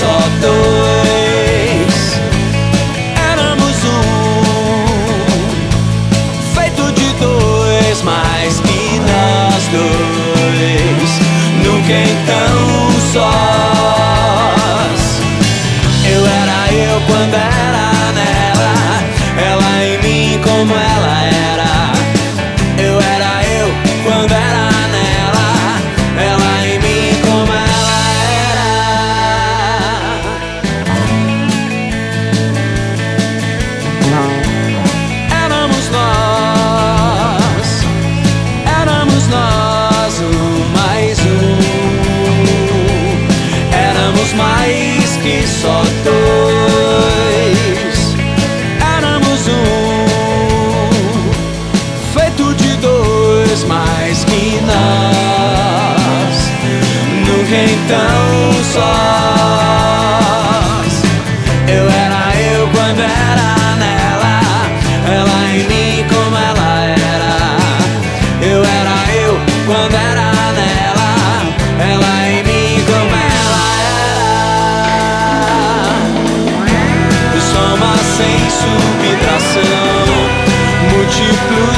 só dois éramos um, feito de dois mais que nós dois, nunca então sós. Eu era eu quando era nela, ela em mim como ela é. dois, éramos um, feito de dois, mais que nós. Nunca então só.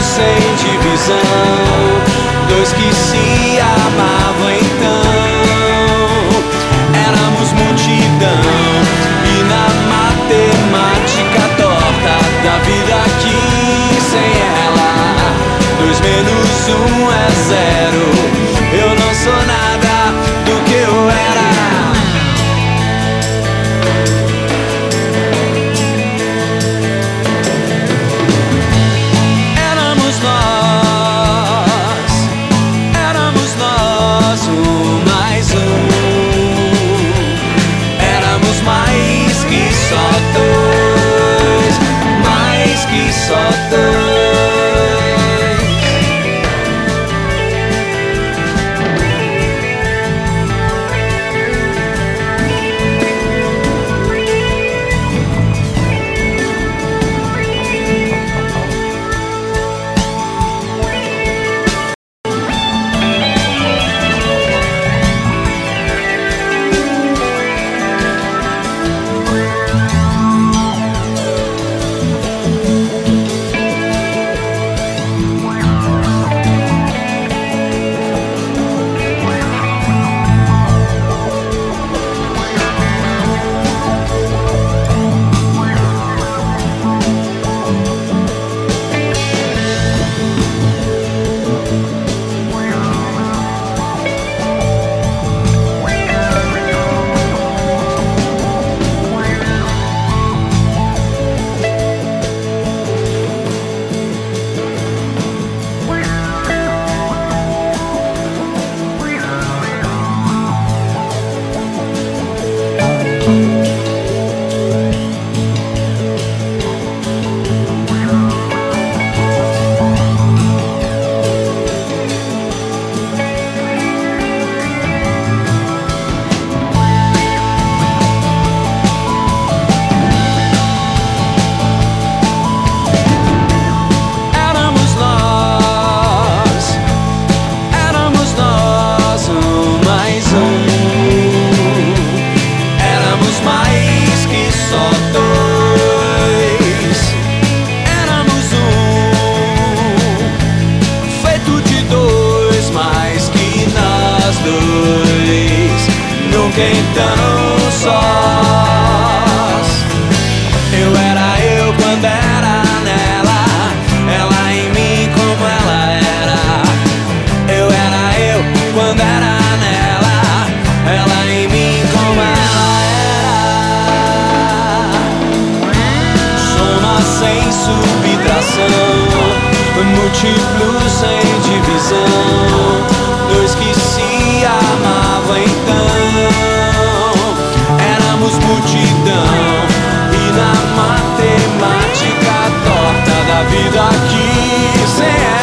sem divisão, dois que se amam. múltiplos sem divisão. Dois que se amavam então. Éramos multidão. E na matemática torta da vida aqui sem